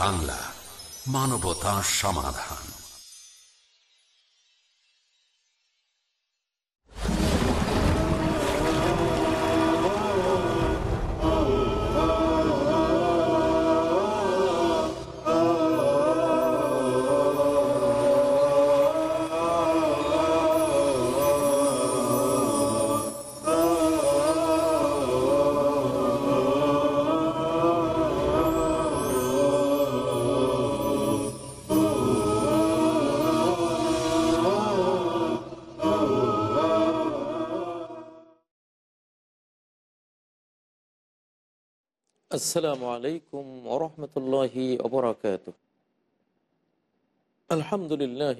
বাংলা মানবতা সমাধান। আসসালামু আলাইকুম ওরহমতুল্লাহি ওবরাকাত আলহামদুলিল্লাহ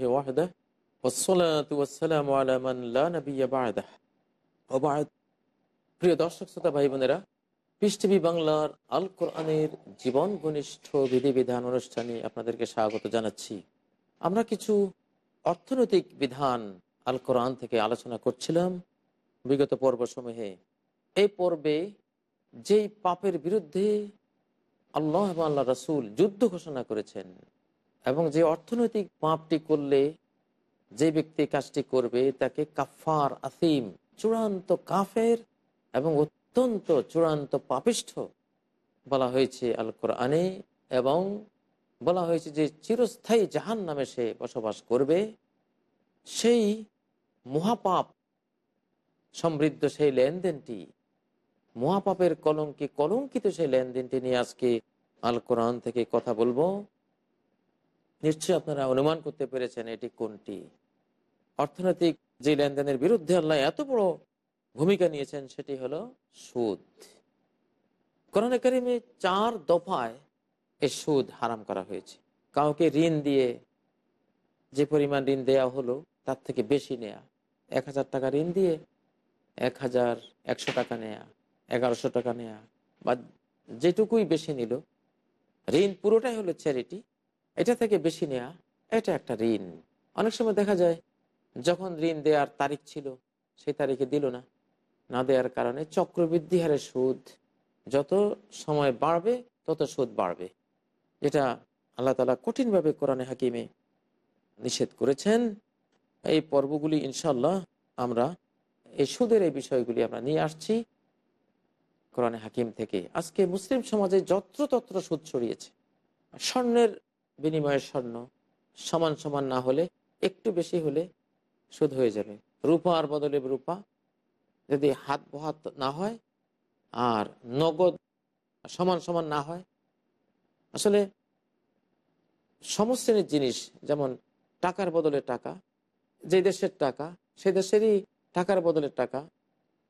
প্রিয় দর্শক শ্রোতা ভাই বোনেরা পিস টিভি বাংলার আল কোরআনের জীবন ঘনিষ্ঠ বিধিবিধান অনুষ্ঠানে আপনাদেরকে স্বাগত জানাচ্ছি। আমরা কিছু অর্থনৈতিক বিধান আল কোরআন থেকে আলোচনা করছিলাম বিগত পর্ব সমূহে এই পর্বে যেই পাপের বিরুদ্ধে আল্লাহ এবং আল্লাহ রাসুল যুদ্ধ ঘোষণা করেছেন এবং যে অর্থনৈতিক পাপটি করলে যে ব্যক্তি কাজটি করবে, তাকে কাফার আসিম, চূড়ান্ত কাফের এবং অত্যন্ত চূড়ান্ত পাপিষ্ঠ বলা হয়েছে আল কোরআনে এবং বলা হয়েছে যে চিরস্থায়ী জাহান নামে সে বসবাস করবে। সেই মহাপাপ সমৃদ্ধ সেই লেনদেনটি মহাপাপের কলঙ্কে কলঙ্কিত সেই লেনদেনটি নিয়ে আজকে আল কোরআন থেকে কথা বলব। নিশ্চয়ই আপনারা অনুমান করতে পেরেছেন এটি কোনটি। অর্থনৈতিক যে লেনদেনের বিরুদ্ধে আল্লাহ এত বড় ভূমিকা নিয়েছেন সেটি হলো সুদ। কোরআন একাডেমি চার দফায় এই সুদ হারাম করা হয়েছে। কাউকে ঋণ দিয়ে যে পরিমাণ ঋণ দেয়া হলো, তার থেকে বেশি নেয়া। এক হাজার টাকা ঋণ দিয়ে এক হাজার একশো টাকা নেয়া। এগারোশো টাকা নেয়া বা যেটুকুই বেশি নিল, ঋণ পুরোটাই হলো চ্যারিটি এটা থেকে বেশি নেয়া, এটা একটা ঋণ। অনেক সময় দেখা যায়, যখন ঋণ দেওয়ার তারিখ ছিল, সেই তারিখে দিল না। না দেওয়ার কারণে চক্রবৃদ্ধি হারে সুদ, যত সময় বাড়বে, তত সুদ বাড়বে। যেটা আল্লাহ তালা কঠিনভাবে কোরআনে হাকিমে নিষেধ করেছেন। এই পর্বগুলি ইনশাল্লাহ আমরা এই সুদের এই বিষয়গুলি আমরা নিয়ে আসছি। কোরআনে হাকিম থেকে। আজকে মুসলিম সমাজে যত্রতত্র সুদ ছড়িয়েছে। স্বর্ণের বিনিময়ে স্বর্ণ সমান সমান না হলে একটু বেশি হলে সুদ হয়ে যাবে। রূপা আর বদলে রূপা। যদি হাত বহাত না হয় আর নগদ সমান সমান না হয়, আসলে সমশ্রেণীর জিনিস, যেমন টাকার বদলে টাকা, যে দেশের টাকা, সে দেশেরই টাকার বদলে টাকা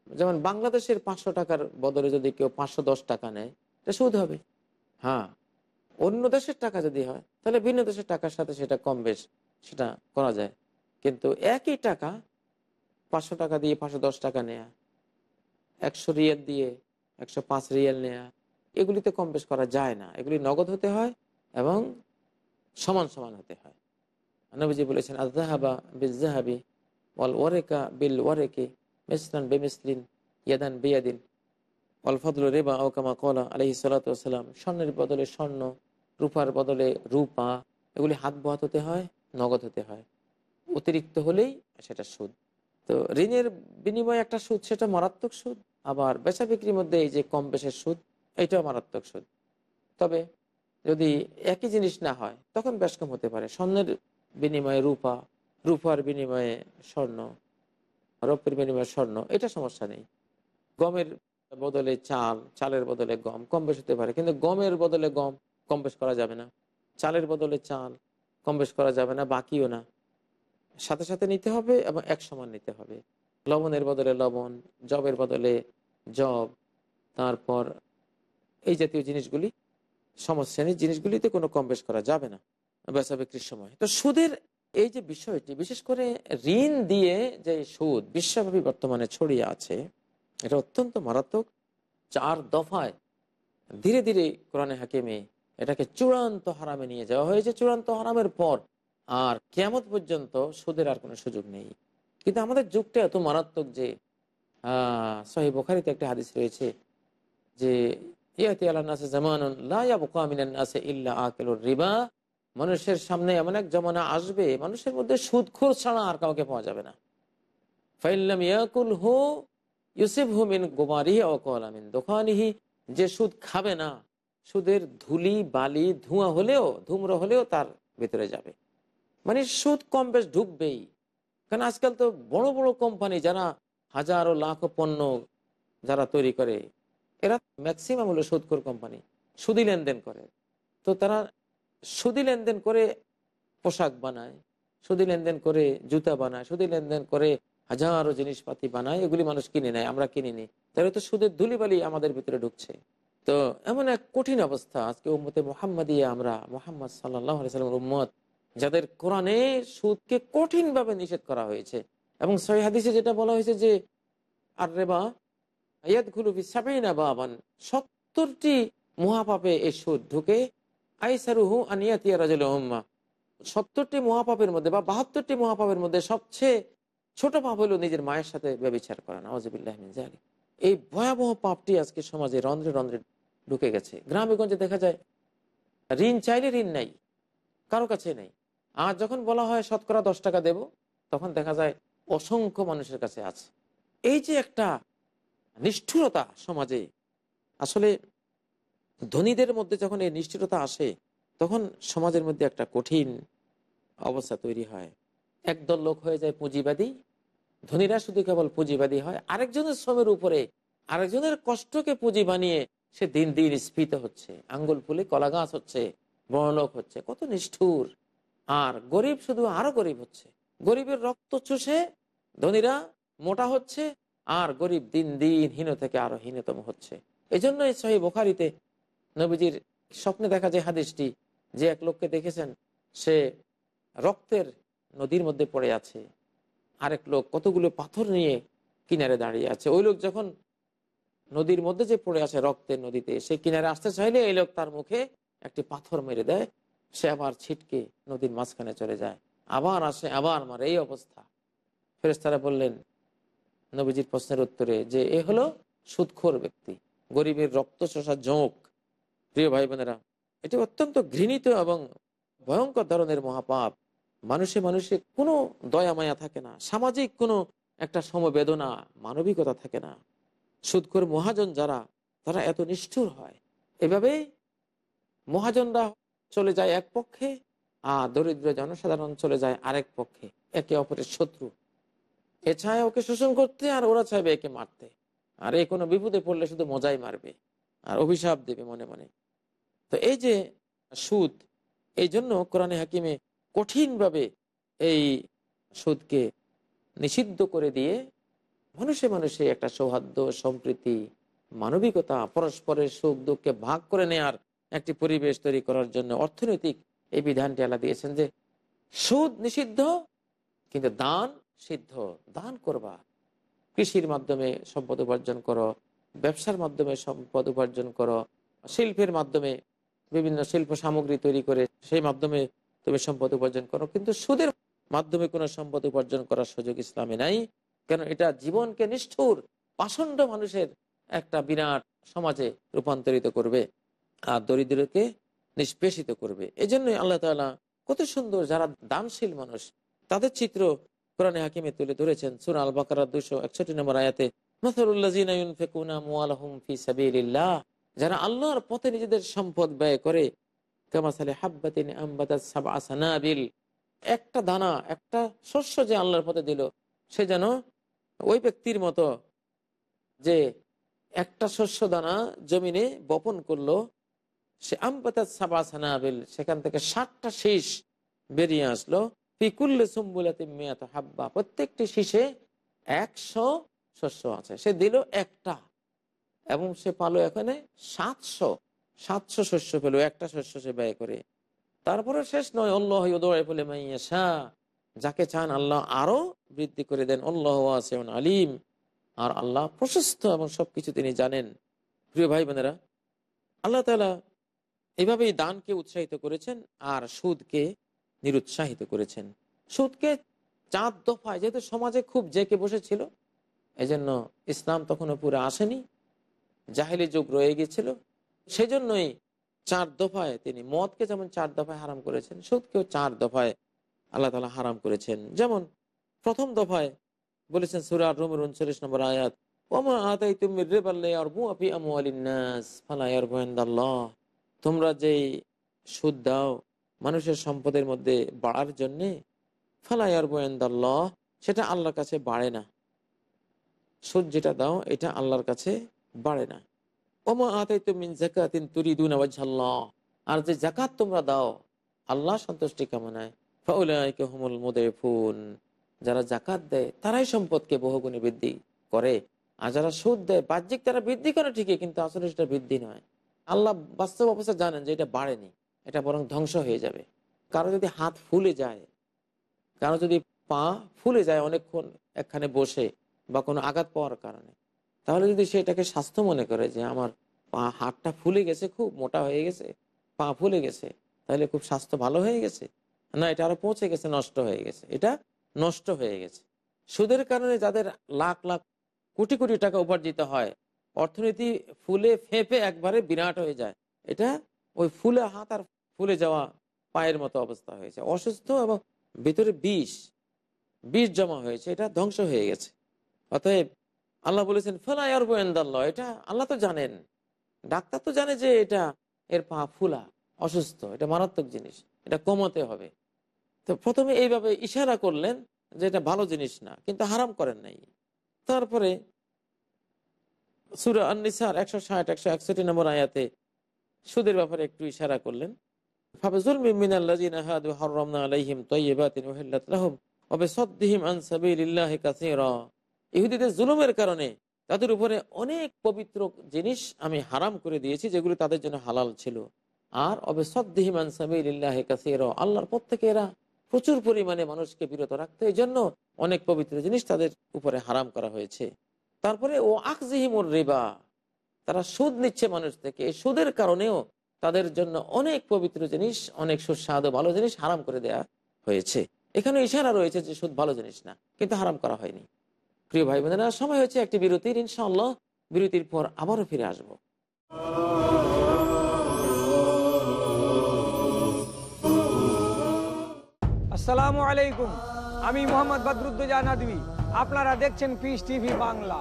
যেমন বাংলাদেশের পাঁচশো টাকার বদলে যদি কেউ পাঁচশো দশ টাকা নেয় এটা সুদ হবে। হ্যাঁ। অন্য দেশের টাকা যদি হয় তাহলে ভিন্ন দেশের টাকার সাথে সেটা কম বেশ সেটা করা যায়। কিন্তু একই টাকা পাঁচশো টাকা দিয়ে পাঁচশো দশ টাকা নেয়া একশো রিয়েল দিয়ে একশো পাঁচ রিয়েল নেয়া এগুলিতে কম বেশ করা যায় না। এগুলি নগদ হতে হয় এবং সমান সমান হতে হয়। নবীজি বলেছেন আজাহাবা বিজাহাবি ওয়াল ওয়ারেকা বিল ওয়ারেকে মিসলান বেমিসলিন ইয়াদান বেয়াদিন অলফদুল রেবা ওকামা কলা আলহি সাল্লাতাম স্বর্ণের বদলে স্বর্ণ, রূপার বদলে রূপা, এগুলি হাত বহাত হতে হয়, নগদ হতে হয়। অতিরিক্ত হলেই সেটা সুদ। তো ঋণের বিনিময়ে একটা সুদ, সেটা মারাত্মক সুদ। আবার বেচা বিক্রির মধ্যে এই যে কম বেশের সুদ, এটাও মারাত্মক সুদ। তবে যদি একই জিনিস না হয়, তখন বেশ কম হতে পারে। স্বর্ণের বিনিময়ে রূপা, রূপার বিনিময়ে স্বর্ণ। রৌপ্যের বিনিময়ে স্বর্ণ, এটা সমস্যা নেই। গমের বদলে চাল, চালের বদলে গম, কম বেশ হতে পারে, কিন্তু গমের বদলে গম, কম বেশ করা যাবে না। চালের বদলে চাল, কম বেশ করা যাবে না, বাকিও না। সাথে সাথে নিতে হবে এবং এক সমান নিতে হবে। লবণের বদলে লবণ জবের বদলে জব তারপর এই জাতীয় জিনিসগুলি, সমশ্রেণীর জিনিসগুলিতে কোনো কম বেশ করা যাবে না, বেচা বিক্রির সময়। তো সুদের এই যে বিষয়টি, বিশেষ করে ঋণ দিয়ে যে সুদ বিশ্বব্যাপী বর্তমানে ছড়িয়ে আছে, এটা অত্যন্ত মারাত্মক। চার দফায় ধীরে ধীরে কোরআনে হাকিমে এটাকে চূড়ান্ত হারামে নিয়ে যাওয়া হয়েছে। চূড়ান্ত হারামের পর আর কেমত পর্যন্ত সুদের আর কোনো সুযোগ নেই। কিন্তু আমাদের যুগটা এত মারাত্মক যে সহি বোখারিতে একটা হাদিস রয়েছে যে, ইয়াতি আল্লাহ জামান আছে ইল্লা আকেলুর রিবা। মানুষের সামনে এমন এক জমানা আসবে, মানুষের মধ্যে সুদখোর ছাড়া আর কাউকে পাওয়া যাবে না। ফাইল্লাম ইয়াকুল হু ইউসিফ হুমিন গোমারিহি অকলামিন দোকানিহি যে সুদ খাবে না, সুদের ধুলি, বালি, ধোঁয়া হলেও, ধুম্র হলেও তার ভিতরে যাবে। মানে সুদ কম বেশ ঢুকবেই। কারণ আজকাল তো বড় বড় কোম্পানি যারা হাজারো লাখ পণ্য যারা তৈরি করে, এরা ম্যাক্সিমাম হলো সুদকর কোম্পানি, সুদি লেনদেন করে। তো তারা সুদি লেনদেন করে পোশাক বানায়, সুদি লেনদেন করে জুতা বানায়, সুদি লেনদেন করে হাজারো জিনিসপাতি বানায়, এগুলি মানুষ কিনে নেয়, আমরা কিনে নিই। তাহলে তো সুদের ধুলিবালি আমাদের ভিতরে ঢুকছে। তো এমন এক কঠিন অবস্থা, আজকে উম্মতে মোহাম্মদিয়া আমরা, মোহাম্মদ সাল্লাহ সাল্লামের উম্মত, যাদের কোরআনে সুদকে কঠিনভাবে নিষেধ করা হয়েছে। এবং সহি যেটা বলা হয়েছে যে আর রেবা ইয়াদ গুলুবি সাবেনা বাবান, সত্তরটি মহাপাপে এই সুদ ঢুকে রাজুল সত্তরটি মহাপাপের মধ্যে বা বাহাত্তরটি মহাপাপের মধ্যে সবচেয়ে ছোট পাপ হলো নিজের মায়ের সাথে ব্যবচার করা। নওয়াজিবিল্লাহমিন জালি এই ভয়াবহ পাপটি আজকে সমাজে রন্ধ্রে রন্ধ্রে ঢুকে গেছে। গ্রামে গঞ্জে দেখা যায়, ঋণ চাইলে ঋণ নাই, কারও কাছে নেই। আর যখন বলা হয়, শতকরা দশ টাকা দেব, তখন দেখা যায়, অসংখ্য মানুষের কাছে আছে। এই যে একটা নিষ্ঠুরতা সমাজে, আসলে ধনীদের মধ্যে যখন এই নিষ্ঠুরতা আসে, তখন সমাজের মধ্যে একটা কঠিন অবস্থা তৈরি হয়। একদল লোক হয়ে যায় পুঁজিবাদী, ধনীরা শুধু কেবল পুঁজিবাদী হয়, আরেকজনের শ্রমের উপরে, আরেকজনের কষ্টকে পুঁজি বানিয়ে সে দিন দিন স্ফীত হচ্ছে। আঙ্গুল ফুলে কলা গাছ হচ্ছে বড়লোক হচ্ছে। কত নিষ্ঠুর। আর গরিব শুধু আরও গরিব হচ্ছে। গরিবের রক্ত চুষে ধনীরা মোটা হচ্ছে, আর গরিব দিন দিন হীন থেকে আরও হীনতম হচ্ছে। এই জন্য এই সহি বোখারিতে নবীজির স্বপ্নে দেখা যায় হাদিসটি, যে এক লোককে দেখেছেন, সে রক্তের নদীর মধ্যে পড়ে আছে। আরেক লোক কতগুলো পাথর নিয়ে কিনারে দাঁড়িয়ে আছে। ওই লোক যখন নদীর মধ্যে যে পড়ে আছে রক্তের নদীতে, সে কিনারে আসতে চাইলে এই লোক তার মুখে একটি পাথর মেরে দেয়। সে আবার ছিটকে নদীর মাঝখানে চলে যায়। আবার আসে, আবার মারে। এই অবস্থা। ফেরেস্তারা বললেন, নবীজির প্রশ্নের উত্তরে যে এ হলো সুদখোর ব্যক্তি। গরিবের রক্ত শোষা জোঁক। প্রিয় ভাই বোনেরা এটি অত্যন্ত ঘৃণিত এবং ভয়ঙ্কর ধরনের মহাপাপ। মানুষে মানুষে কোনো দয়া মায়া থাকে না, সামাজিক কোনো একটা সমবেদনা, মানবিকতা থাকে না। সুদখোর মহাজন যারা, তারা এত নিষ্ঠুর হয়। এভাবে মহাজনরা চলে যায় এক পক্ষে আর দরিদ্র জনসাধারণ চলে যায় আরেক পক্ষে, একে অপরের শত্রু। এ চায় ওকে শোষণ করতে আর ওরা চাইবে একে মারতে। আর এ কোনো বিপদে পড়লে শুধু মজাই মারবে। আর অভিশাপ দেবে মনে মনে। তো এই যে সুদ, এই জন্য কোরআনে হাকিমে কঠিনভাবে এই সুদকে নিষিদ্ধ করে দিয়ে মানুষে মানুষে একটা সৌহার্দ্য, সম্প্রীতি, মানবিকতা, পরস্পরের সুখ দুঃখকে ভাগ করে নেয়ার একটি পরিবেশ তৈরি করার জন্য অর্থনৈতিক এই বিধানটি আলা দিয়েছেন যে সুদ নিষিদ্ধ, কিন্তু দান সিদ্ধ। দান করবা। কৃষির মাধ্যমে সম্পদ উপার্জন করো, ব্যবসার মাধ্যমে সম্পদ উপার্জন করো, শিল্পের মাধ্যমে বিভিন্ন শিল্প সামগ্রী তৈরি করে সেই মাধ্যমে তুমি সম্পদ উপার্জন করো। কিন্তু সুদের মাধ্যমে কোনো সম্পদ উপার্জন করার সুযোগ ইসলামে নাই। কেন এটা জীবনকে নিষ্ঠুর, পাষণ্ড মানুষের একটা বিরাট সমাজে রূপান্তরিত করবে আর দরিদ্রকে নিষ্পেষিত করবে। এই জন্যই আল্লাহ তালা কত সুন্দর যারা দানশীল মানুষ, তাদের চিত্র কোরআনে হাকিমে তুলে ধরেছেন। সুর আল বাকার দুশো একষট্টি নম্বর আয়াতে যারা আল্লাহর পথে নিজেদের সম্পদ ব্যয় করে একটা দানা, একটা শস্য যে আল্লাহর পথে দিল, সে যেন ওই ব্যক্তির মতো যে একটা শস্য দানা জমিনে বপন করল, সে আমপাতা সাবা সানাবিল, সেখান থেকে ষাটটা শীষ বেরিয়ে আসলো। পিকুল্লে সুম্বুলাতে মেয়াত হাব্বা, প্রত্যেকটি শীষে একশো শস্য আছে। সে দিল একটা। এবং সে পালো এখানে সাতশো সাতশো শস্য পেল, একটা শস্য সে ব্যয় করে। তারপরে শেষ নয় অল্লাহ বলে মাইয়া যাকে চান আল্লাহ আরও বৃদ্ধি করে দেন। অল্লাহ আলিম। আর আল্লাহ প্রশস্ত এবং সবকিছু তিনি জানেন। প্রিয় ভাই বোনেরা আল্লাহ তালা এভাবেই দানকে উৎসাহিত করেছেন আর সুদকে নিরুৎসাহিত করেছেন। সুদকে চাঁদ দফায়, যেহেতু সমাজে খুব জেকে বসেছিল, এজন্য ইসলাম তখনও পুরো আসেনি। জাহেলি যুগ রয়ে গেছিল সেজন্যই চার দফায় তিনি মদকে যেমন চার দফায় হারাম করেছেন, সুদকেও চার দফায় আল্লাহ তালা হারাম করেছেন। যেমন প্রথম দফায় বলেছেন সুরার রুমের উনচল্লিশ নম্বর আয়াত তোমরা যেই সুদ দাও মানুষের সম্পদের মধ্যে বাড়ার জন্যে ফালায়ার গোয়েন্দাল্লাহ সেটা আল্লাহর কাছে বাড়ে না। সুদ যেটা দাও, এটা আল্লাহর কাছে বাড়ে না। ওমা আতাই তুমি জাকাতিন তুরিদুন আওয়াজ্লাহ আর যে জাকাত তোমরা দাও, আল্লাহ সন্তুষ্টি কামনায়। যারা জাকাত দেয়, তারাই সম্পদকে বহুগুণে বৃদ্ধি করে। আর যারা সুদ দেয়, বাহ্যিক তারা বৃদ্ধি করে ঠিকই, কিন্তু আসলে সেটা বৃদ্ধি নয়। আল্লাহ বাস্তব অবস্থা জানেন যে এটা বাড়েনি, এটা বরং ধ্বংস হয়ে যাবে। কারও যদি হাত ফুলে যায়, কারও যদি পা ফুলে যায় অনেকক্ষণ একখানে বসে, বা কোনো আঘাত পাওয়ার কারণে তাহলে যদি সেটাকে স্বাস্থ্য মনে করে যে আমার পা, হাতটা ফুলে গেছে, খুব মোটা হয়ে গেছে, পা ফুলে গেছে, তাহলে খুব স্বাস্থ্য ভালো হয়ে গেছে? না, এটা আরও পৌঁছে গেছে, নষ্ট হয়ে গেছে। এটা নষ্ট হয়ে গেছে। সুদের কারণে যাদের লাখ লাখ, কোটি কোটি টাকা উপার্জিত হয়, অর্থনীতি ফুলে ফেঁপে একবারে বিরাট হয়ে যায়। এটা ওই ফুলে হাত আর ফুলে যাওয়া পায়ের মতো অবস্থা হয়েছে। অসুস্থ এবং ভিতরে বিষ বিষ জমা হয়েছে, এটা ধ্বংস হয়ে গেছে। অতএব আল্লাহ বলেছেন ফেলায়ার গোয়েন্দাল্লাহ এটা আল্লাহ তো জানেন। ডাক্তার তো জানে যে এটা এর পা ফুলা, অসুস্থ, এটা মারাত্মক জিনিস, এটা কমাতে হবে। তো প্রথমে এইভাবে ইশারা করলেন যে এটা ভালো জিনিস না, কিন্তু হারাম করেন নাই। তারপরে সুরা আননিসার একশো ষাট, একশো একষট্টি নম্বর আয়াতে সুদের ব্যাপারে একটু ইশারা করলেন। ইহুদিদের জুলুমের কারণে তাদের উপরে অনেক পবিত্র জিনিস আমি হারাম করে দিয়েছি, যেগুলো তাদের জন্য হালাল ছিল। আর অবে সদ্দিহিমান সাবিল্লাহ আল্লাহর পর থেকে এরা প্রচুর পরিমাণে মানুষকে বিরত রাখতে এই জন্য অনেক পবিত্র জিনিস তাদের উপরে হারাম করা হয়েছে। তারপরে, ও আকজিহিমুর রিবা, তারা সুদ নিচ্ছে মানুষ থেকে। এই সুদের কারণেও তাদের জন্য অনেক পবিত্র জিনিস, অনেক সুস্বাদু ভালো জিনিস হারাম করে দেয়া হয়েছে। এখানে ইশারা রয়েছে যে সুদ ভালো জিনিস না, কিন্তু হারাম করা হয়নি। প্রিয় ভাই বোনেরা সময় হয়েছে একটি বিরতির। ইনশাআল্লাহ বিরতির পর আবারও ফিরে আসব। আসসালামু আলাইকুম। আমি মোহাম্মদ বদরুদ্দোজা আপনারা দেখছেন পিস টিভি বাংলা।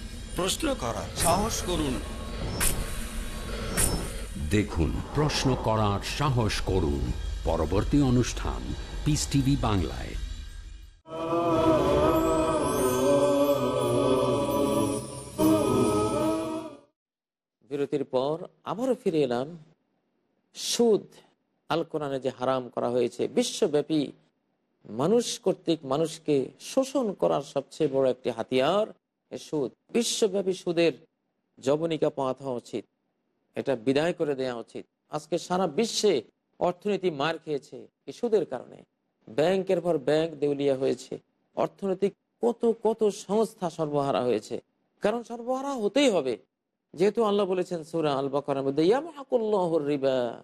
প্রশ্ন করার সাহস করুন। দেখুন প্রশ্ন করার সাহস করুন। পরবর্তী অনুষ্ঠান পিস টিভি বাংলায়। বিরতির পর আবারও ফিরে এলাম। সুদ আল কোরআনে যে হারাম করা হয়েছে বিশ্বব্যাপী মানুষ কর্তৃক মানুষকে শোষণ করার সবচেয়ে বড় একটি হাতিয়ার। এ সুদ, বিশ্বব্যাপী সুদের জবনিকা পাওয়া উচিত। এটা বিদায় করে দেওয়া উচিত। আজকে সারা বিশ্বে অর্থনীতি মার খেয়েছে এই সুদের কারণে। ব্যাংকের পর ব্যাংক দেউলিয়া হয়েছে। অর্থনৈতিক কত কত সংস্থা সর্বহারা হয়েছে। কারণ সর্বহারা হতেই হবে। যেহেতু আল্লাহ বলেছেন সুরা আল বাকার মধ্যে ইয়ামাকুল্লাহর রিবা।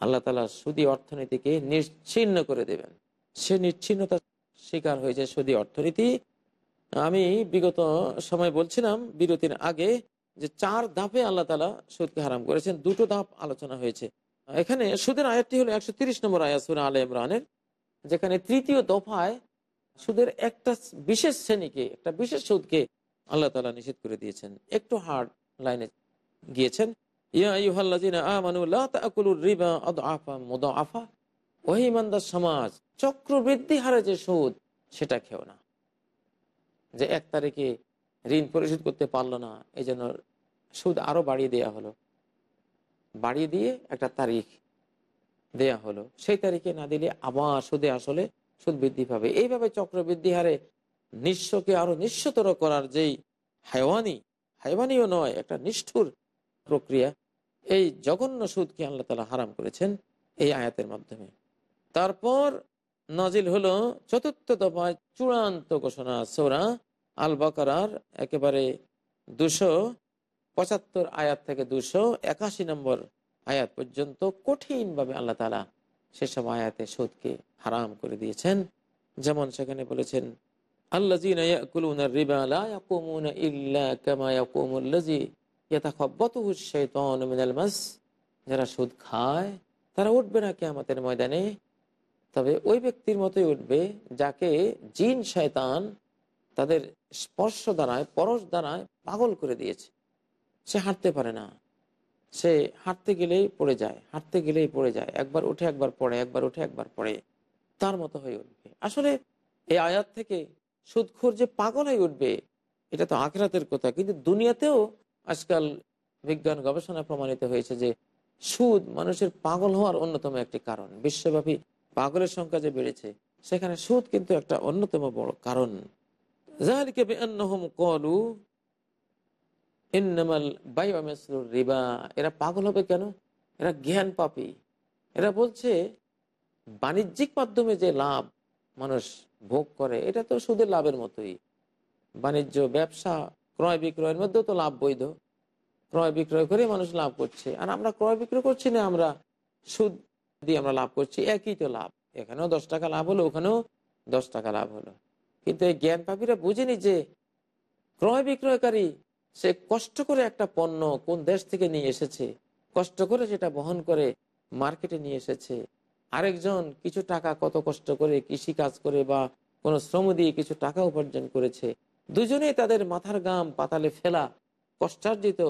আল্লাহ তালা সুদি অর্থনীতিকে নিশ্চিন্ন করে দেবেন। সে নিশ্চিন্নতা শিকার হয়েছে সুদি অর্থনীতি। আমি বিগত সময় বলছিলাম বিরতির আগে যে চার ধাপে আল্লাহ তালা সুদকে হারাম করেছেন, দুটো ধাপ আলোচনা হয়েছে। এখানে সুদের আয়াতটি হলো একশো তিরিশ নম্বর আয়াত সুরা আল ইমরানের, যেখানে তৃতীয় দফায় সুদের একটা বিশেষ শ্রেণীকে, একটা বিশেষ সুদকে আল্লাহ তালা নিষেধ করে দিয়েছেন। একটু হার্ড লাইনে গিয়েছেন। সমাজ, চক্রবৃদ্ধি হারে যে সুদ, সেটা খেও না। যে এক তারিখে ঋণ পরিশোধ করতে পারল না এই জন্য সুদ আরও বাড়িয়ে দেয়া হলো। বাড়িয়ে দিয়ে একটা তারিখ দেয়া হলো। সেই তারিখে না দিলে আবার সুদে আসলে সুদ বৃদ্ধি পাবে। এইভাবে চক্রবৃদ্ধি হারে নিঃস্বকে আরও নিঃস্বতর করার যেই হাইওয়ানি হাইওয়ানিও নয়, একটা নিষ্ঠুর প্রক্রিয়া, এই জঘন্য সুদকে আল্লাহ তালা হারাম করেছেন এই আয়াতের মাধ্যমে। তারপর নাজিল হলো চতুর্থ দফায় চূড়ান্ত ঘোষণা, সোরা আল বাকারার একেবারে দুশো পঁচাত্তর আয়াত থেকে দুশো একাশি নম্বর আয়াত পর্যন্ত কঠিনভাবে আল্লাহ তালা সেসব আয়াতে সুদকে হারাম করে দিয়েছেন। যেমন সেখানে বলেছেন যারা সুদ খায়, তারা উঠবে না কিয়ামতের ময়দানে। তবে ওই ব্যক্তির মতোই উঠবে যাকে জিন, শয়তান তাদের স্পর্শ দ্বারায়, পরশ দ্বারায় পাগল করে দিয়েছে। সে হাঁটতে পারে না। সে হাঁটতে গেলেই পড়ে যায়, হাঁটতে গেলেই পড়ে যায়, একবার উঠে একবার পড়ে, একবার উঠে একবার পড়ে, তার মতো হয়ে উঠবে। আসলে এই আয়াত থেকে সুদখোর যে পাগল হয়ে উঠবে, এটা তো আখরাতের কথা, কিন্তু দুনিয়াতেও আজকাল বিজ্ঞান গবেষণা প্রমাণিত হয়েছে যে সুদ মানুষের পাগল হওয়ার অন্যতম একটি কারণ। বিশ্বব্যাপী পাগলের সংখ্যা যে বেড়েছে, সেখানে সুদ কিন্তু একটা অন্যতম বড় কারণ। রিবা এরা পাগল হবে কেন? এরা জ্ঞান পাপি। এরা বলছে, বাণিজ্যিক মাধ্যমে যে লাভ মানুষ ভোগ করে, এটা তো সুদের লাভের মতোই। বাণিজ্য, ব্যবসা, ক্রয় বিক্রয়ের মধ্যেও তো লাভ বৈধ। ক্রয় বিক্রয় করে মানুষ লাভ করছে। আর আমরা ক্রয় বিক্রয় করছি না, আমরা সুদ দিয়ে আমরা লাভ করছি। একই তো লাভ। এখানেও দশ টাকা লাভ হলো, ওখানেও দশ টাকা লাভ হলো। কিন্তু এই জ্ঞান পাপীরা বুঝেনি যে ক্রয় বিক্রয়কারী, সে কষ্ট করে একটা পণ্য কোন দেশ থেকে নিয়ে এসেছে, কষ্ট করে সেটা বহন করে মার্কেটে নিয়ে এসেছে। আরেকজন কিছু টাকা কত কষ্ট করে কৃষি কাজ করে বা কোনো শ্রম দিয়ে কিছু টাকা উপার্জন করেছে, দুজনেই তাদের মাথার গাম পাতালে ফেলা কষ্টার্জিত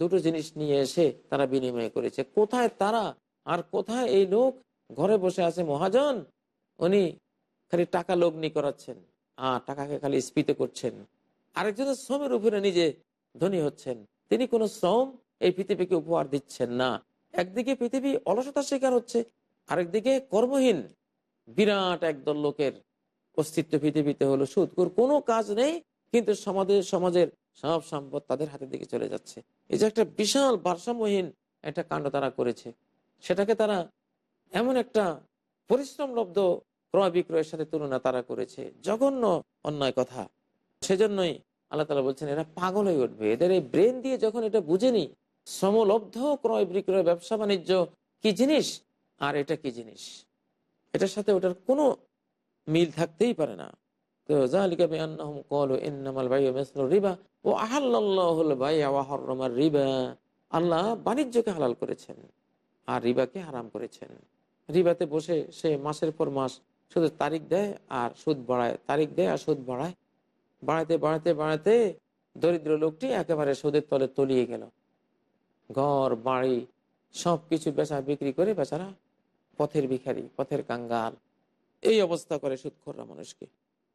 দুটো জিনিস নিয়ে এসে তারা বিনিময় করেছে। কোথায় তারা আর কোথায় এই লোক? ঘরে বসে আছে মহাজন, উনি খালি টাকা লগ্নি করাচ্ছেন। টাকাকে খালি স্ফীত করছেন। আরেকজনের শ্রমের উপরে নিজে ধনী হচ্ছেন। তিনি কোনো শ্রম এই পৃথিবীকে উপহার দিচ্ছেন না। একদিকে পৃথিবী অলসতার শিকার হচ্ছে, আরেকদিকে কর্মহীন, বিরাট একদল লোকের অস্তিত্ব পৃথিবীতে হলো সুদকুর কোনো কাজ নেই, কিন্তু সমাজের সমাজের সব সম্পদ তাদের হাতের দিকে চলে যাচ্ছে। এই যে একটা বিশাল ভারসাম্যহীন একটা কাণ্ড তারা করেছে, সেটাকে তারা এমন একটা পরিশ্রমলব্ধ ক্রয় বিক্রয়ের সাথে তুলনা তারা করেছে। জঘন্য অন্যায় কথা। সেজন্যই আল্লাহ তালা বলছেন, এরা পাগল হয়ে উঠবে। এদের এই ব্রেন দিয়ে যখন এটা বুঝেনি শ্রমলব্ধ ক্রয় বিক্রয়, ব্যবসা বাণিজ্য কি জিনিস? আর এটা কি জিনিস? এটার সাথে ওটার কোনো মিল থাকতেই পারে না। তো বাইউ রিবা ওয়া হাররামার রিবা। আল্লাহ বাণিজ্যকে হালাল করেছেন আর রিবাকে হারাম করেছেন। রিবাতে বসে সে মাসের পর মাস শুধু তারিখ দেয় আর সুদ বাড়ায়, তারিখ দেয় আর সুদ বাড়ায়। বাড়াতে বাড়াতে বাড়াতে দরিদ্র লোকটি একেবারে সুদের তলে তলিয়ে গেল। ঘর, বাড়ি সব কিছু বেচা বিক্রি করে বেচারা পথের ভিখারি, পথের কাঙ্গাল। এই অবস্থা করে সুদখোররা মানুষকে।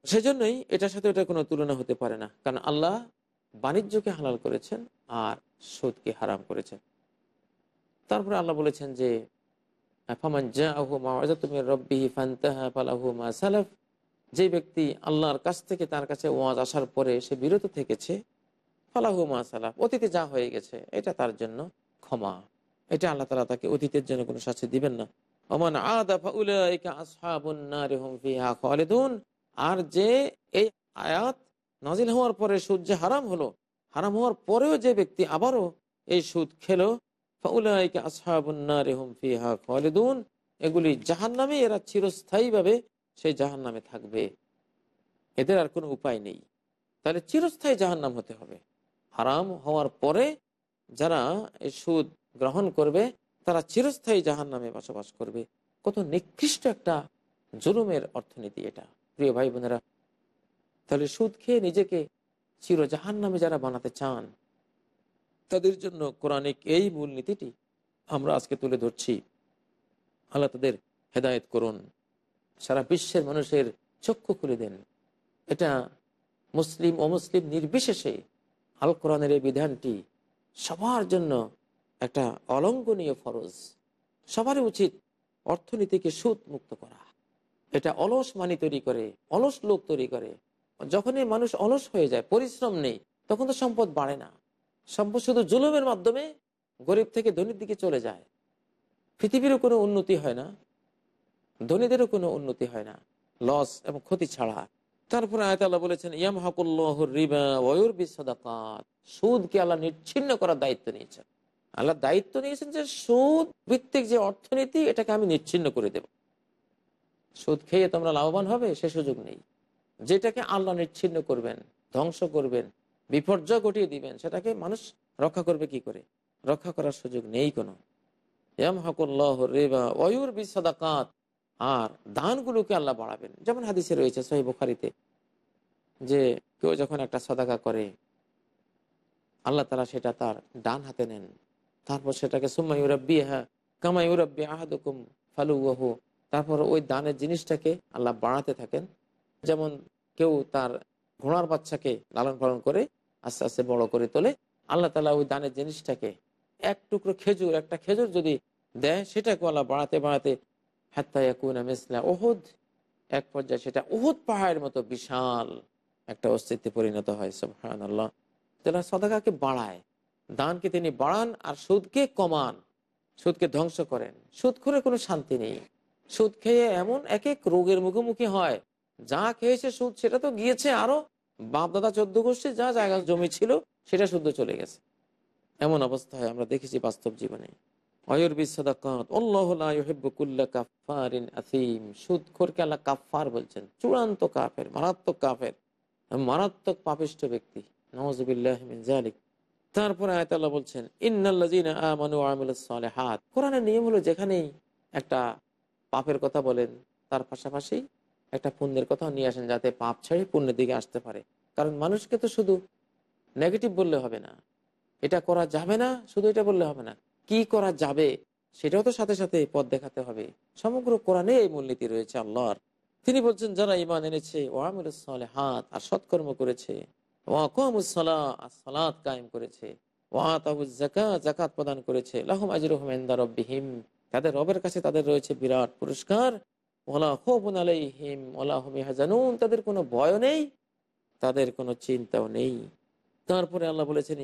সেজন্যই এটার সাথে ওটা কোনো তুলনা হতে পারে না। কারণ আল্লাহ বাণিজ্যকে হালাল করেছেন আর সুদকে হারাম করেছেন। তারপরে আল্লাহ বলেছেন যে সালাফ। যে ব্যক্তি আল্লাহর কাছ থেকে তার কাছে ওয়াজ আসার পরে সে বিরত থেকেছে, ফালাহু মা সালাফ, অতীতে যা হয়ে গেছে, এটা তার জন্য ক্ষমা। এটা আল্লাহ তালা তাকে অতীতের জন্য কোনো শাস্তি দিবেন না। ওমান আদা ফাউলাইকা আসহাবুন নারি হুম ফিহা খালিদুন। আর যে এই আয়াত নাজিল হওয়ার পরে সুদ যে হারাম হলো, হারাম হওয়ার পরেও যে ব্যক্তি আবারও এই সুদ খেলো ফাউলাইকা আসহাবুন নারি হুম ফিহা এগুলি জাহান্নামে, এরা চিরস্থায়ীভাবে সেই জাহান্নামে থাকবে। এদের আর কোনো উপায় নেই। তাহলে চিরস্থায়ী জাহান্নাম হতে হবে। হারাম হওয়ার পরে যারা এই সুদ গ্রহণ করবে, তারা চিরস্থায়ী জাহান নামে বসবাস করবে। কত নিকৃষ্ট একটা জুলুমের অর্থনীতি এটা। প্রিয় ভাই বোনেরা, তাহলে সুদ খেয়ে নিজেকে চির জাহান নামে যারা বানাতে চান তাদের জন্য কোরআনিক এই মূলনীতিটি আমরা আজকে তুলে ধরছি। আল্লাহ তাদের হেদায়ত করুন, সারা বিশ্বের মানুষের চক্ষু খুলে দেন। এটা মুসলিম অমুসলিম নির্বিশেষে আল কোরআনের এই বিধানটি সবার জন্য একটা অলঙ্ঘনীয় ফরজ, সবারই উচিত অর্থনীতিকে সুদ মুক্ত করা। এটা অলস মানি তৈরি করে, অলস লোক তৈরি করে। যখনই মানুষ অলস হয়ে যায়, পরিশ্রম নেই, তখন তো সম্পদ বাড়ে না। সম্পদ শুধু জুলুমের মাধ্যমে গরিব থেকে ধনীর দিকে চলে যায়। পৃথিবীরও কোনো উন্নতি হয় না, ধনীদেরও কোনো উন্নতি হয় না লস এবং ক্ষতি ছাড়া। তারপরে আয়তাল্লাহ বলেছেন ইয়াম হকুল্লাহ রিবা সুদকে আল্লাহ নিচ্ছিন্ন করার দায়িত্ব নিয়েছেন। আল্লাহ দায়িত্ব নিয়েছেন যে সুদ ভিত্তিক যে অর্থনীতি, এটাকে আমি নিচ্ছিন্ন করে দেব। সুদ খেয়ে তোমরা লাভবান হবে, সে সুযোগ নেই। যেটাকে আল্লাহ নিচ্ছিন্ন করবেন, ধ্বংস করবেন বিপর্যয় ঘটিয়ে দিবেন, সেটাকে মানুষ রক্ষা করবে কি করে? রক্ষা করার সুযোগ নেই কোনো। বিসদাকাত আর দানগুলোকে আল্লাহ বাড়াবেন। যেমন হাদিসে রয়েছে সহি বুখারিতে, যে কেউ যখন একটা সদাকা করে, আল্লাহ তালা সেটা তার ডান হাতে নেন। তারপর সেটাকে সুমাইউরাব্বি হ্যাঁ কামাইউরাব্বি আহাদুকুম ফালুহু তারপর ওই দানের জিনিসটাকে আল্লাহ বাড়াতে থাকেন। যেমন কেউ তার ঘোড়ার বাচ্চাকে লালন পালন করে আস্তে আস্তে বড় করে তোলে। আল্লাহ তালা ওই দানের জিনিসটাকে এক টুকরো খেজুর, একটা খেজুর যদি দেয়, সেটাকে আল্লাহ বাড়াতে বাড়াতে হাত্তায়াকুনা মিসলা ওহুদ এক পর্যায়ে সেটা ওহুদ পাহাড়ের মতো বিশাল একটা অস্তিত্বে পরিণত হয় সুবহান আল্লাহ তারা সদাকাকে বাড়ায়, দানকে তিনি বাড়ান আর সুদকে কমান, সুদকে ধ্বংস করেন। সুদ করে কোনো শান্তি নেই। সুদ খেয়ে এমন এক এক রোগের মুখোমুখি হয়। যা খেয়েছে সুদ, সেটা তো গিয়েছে আরও বাপ দাদা চোদ্দ গোষ্ঠী যা জায়গা জমি ছিল, সেটা শুদ্ধ চলে গেছে। এমন অবস্থায় আমরা দেখেছি বাস্তব জীবনে। কাফার বলছেন, চূড়ান্ত কাফের, মারাত্মক কাফের, মারাত্মক পাপিষ্ট ব্যক্তি। নওয়াজ তারপরে আয়তাল্লাহ বলছেন ইন্নাল্লাহাত কোরআনের নিয়ম হলো যেখানেই একটা পাপের কথা বলেন, তার পাশাপাশি একটা পুণ্যের কথাও নিয়ে আসেন যাতে পাপ ছেড়ে পুণ্যের দিকে আসতে পারে। কারণ মানুষকে তো শুধু নেগেটিভ বললে হবে না। এটা করা যাবে না, শুধু এটা বললে হবে না। কি করা যাবে সেটাও তো সাথে সাথে পথ দেখাতে হবে। সমগ্র কোরআনে এই মূলনীতি রয়েছে আল্লাহর। তিনি বলছেন, যারা ইমান এনেছে ওয়ামুল হাত আর সৎকর্ম করেছে তাদের রবের কাছে তাদের রয়েছে বিরাট পুরস্কার। তাদের কোনো ভয় নেই, তাদের কোনো চিন্তাও নেই। তারপরে আল্লাহ বলেছেন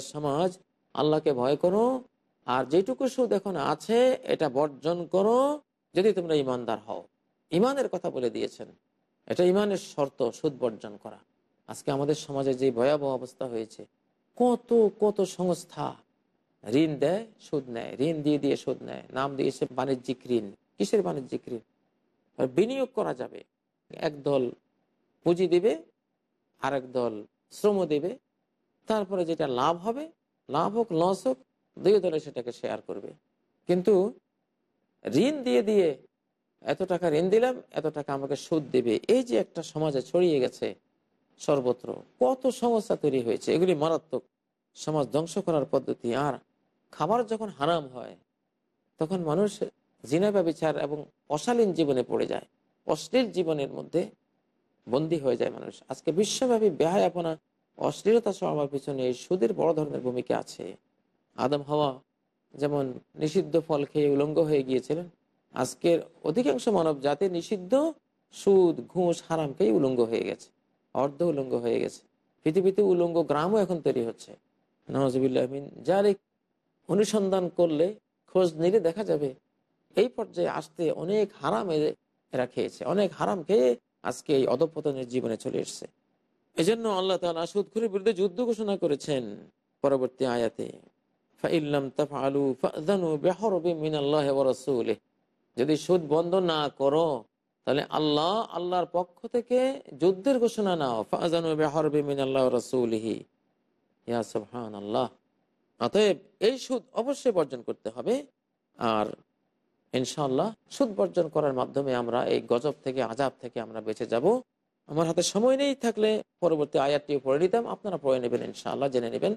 সমাজ, আল্লাহকে ভয় করো, আর যেটুকু সুদ এখন আছে, এটা বর্জন করো, যদি তোমরা ইমানদার হও। ইমানের কথা বলে দিয়েছেন। এটা ইমানের শর্ত, সুদ বর্জন করা। আজকে আমাদের সমাজে যে ভয়াবহ অবস্থা হয়েছে, কত কত সংস্থা ঋণ দেয় সুদ নেয়। ঋণ দিয়ে দিয়ে সুদ নেয়। নাম দিয়েছে বাণিজ্যিক ঋণ। কিসের বাণিজ্যিক ঋণ? বিনিয়োগ করা যাবে। একদল পুঁজি দিবে, আরেক দল শ্রম দিবে। তারপরে যেটা লাভ হবে, লাভ হোক, লস হোক, দুই দলে সেটাকে শেয়ার করবে। কিন্তু ঋণ দিয়ে দিয়ে এত টাকা ঋণ দিলাম, এত টাকা আমাকে সুদ দেবে। এই যে একটা সমাজে ছড়িয়ে গেছে সর্বত্র, কত সমস্যা তৈরি হয়েছে। এগুলি মারাত্মক। সমাজ ধ্বংস করার পদ্ধতি। আর খাবার যখন হারাম হয়, তখন মানুষ জিনা বিচার এবং অশালীন জীবনে পড়ে যায়। অশ্লীল জীবনের মধ্যে বন্দী হয়ে যায় মানুষ। আজকে বিশ্বব্যাপী বেহায়াপনা, অশ্লীলতা সবার পিছনে এই সুদের বড় ধরনের ভূমিকা আছে। আদম হাওয়া যেমন নিষিদ্ধ ফল খেয়ে উলঙ্গ হয়ে গিয়েছিলেন, আজকের অধিকাংশ মানব জাতি নিষিদ্ধ সুদ, ঘুষ, হারাম খেয়ে উলঙ্গ হয়ে গেছে, অর্ধ উলঙ্গ হয়ে গেছে। পৃথিবীতে উলঙ্গ গ্রামও এখন তৈরি হচ্ছে। নওয়াজবিল্লাহমিন যার অনুসন্ধান করলে খোঁজ নিলে দেখা যাবে এই পর্যায়ে আসতে অনেক হারাম এরা খেয়েছে, অনেক হারাম খেয়ে আজকে এই অধপতনের জীবনে চলে এসছে। এজন্য আল্লাহ তালা সুদখুরির বিরুদ্ধে যুদ্ধ ঘোষণা করেছেন পরবর্তী আয়াতে যদি সুদ বন্ধ না করো, তাহলে আল্লাহ আল্লাহর পক্ষ থেকে যুদ্ধের ঘোষণা নাও, ফাযানু বিহরবি মিনাল্লাহি ওয়া রাসূলিহি। ইয়া সুবহানাল্লাহ। অতএব এই সুদ অবশ্যই বর্জন করতে হবে আর ইনশাআল্লাহ সুদ বর্জন করার মাধ্যমে আমরা এই গজব থেকে আজাব থেকে আমরা বেঁচে যাব আমার হাতে সময় নেই থাকলে পরবর্তী আয়াতটিও পড়ে নিতাম আপনারা পড়ে নেবেন ইনশাআল্লাহ জেনে নেবেন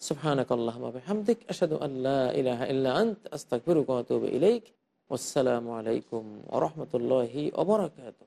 سبحانك اللهم وبحمدك أشهد أن لا إله إلا أنت أستغفرك وأتوب إليك والسلام عليكم ورحمة الله وبركاته